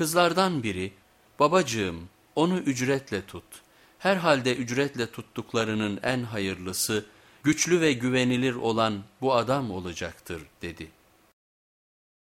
Kızlardan biri babacığım onu ücretle tut. Herhalde ücretle tuttuklarının en hayırlısı güçlü ve güvenilir olan bu adam olacaktır dedi.''